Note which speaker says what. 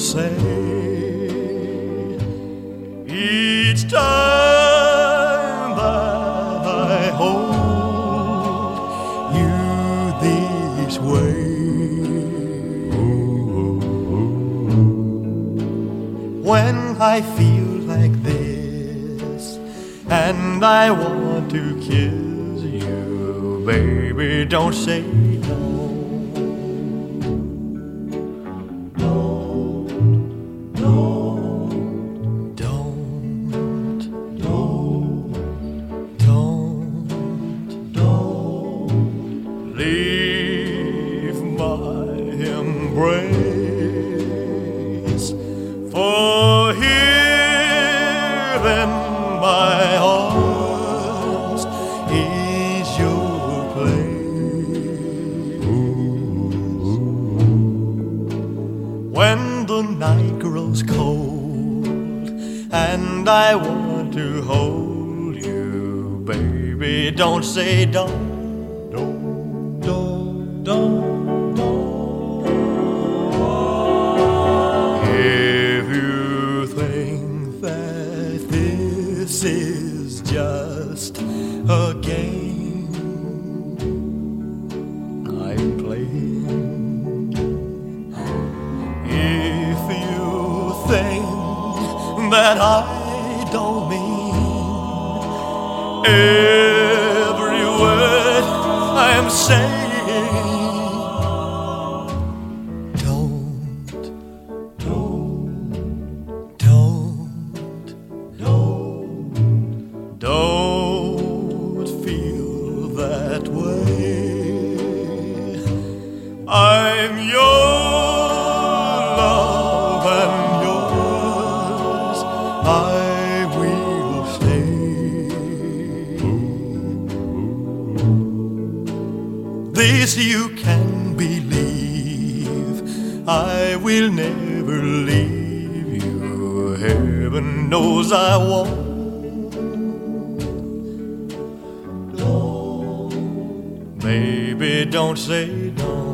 Speaker 1: say each time that I hold you this way. When I feel like this and I want to kiss you, baby, don't say embrace. For here in my arms is your place. When the night grows cold and I want to hold you, baby, don't say don't, is just a game I'm playing, if you think that I don't mean every word I'm saying, that way. I'm your love and yours I will stay. This you can believe. I will never leave you. Heaven knows I won't. Baby, don't say don't.